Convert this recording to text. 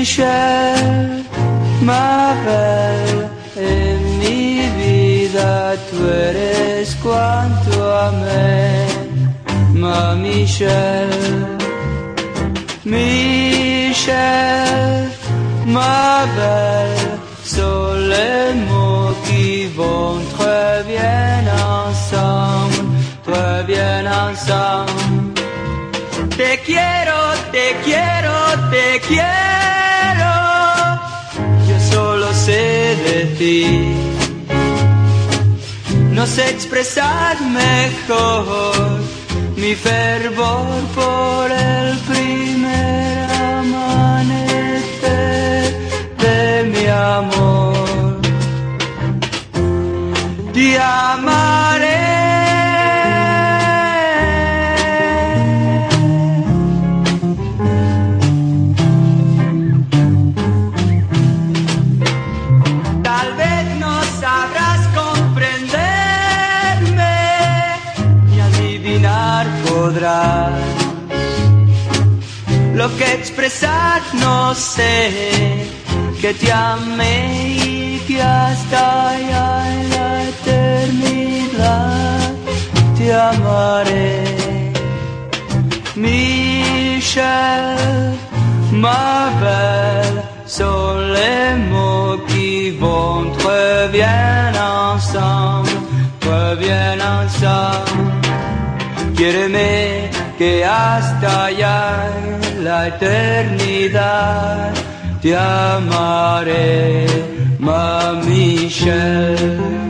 Michel, ma belle, e mi vida tu eres quanto a me, ma Michel, Michel. Michelle, Mabel, sont les mots qui vont très bien ensemble, très bien ensemble. Te quiero, te quiero, te quiero. Yo solo sé de ti. No sé expresar mejor mi fervor por Te amaré. Tal vez no sabrás comprenderme y adivinar podrás lo que expresar no sé que te amé y que hasta allá vont très bien ensemble, très bien ensemble. Quiéreme que hasta allá la eternidad te amaré, ma Michelle.